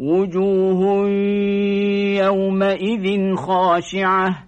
وجوه يومئذ خاشعة